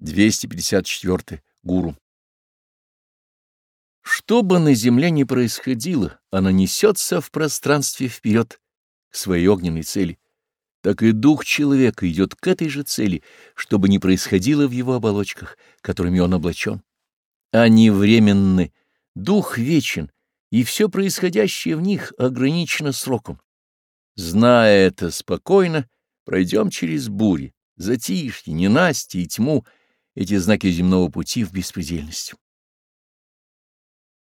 254. Гуру. Что бы на Земле ни происходило, она несется в пространстве вперед к своей огненной цели. Так и дух человека идет к этой же цели, чтобы не происходило в его оболочках, которыми он облачен. Они временны, дух вечен, и все происходящее в них ограничено сроком. Зная это спокойно, пройдем через бури, затишье, ненастье и тьму — эти знаки земного пути в беспредельность.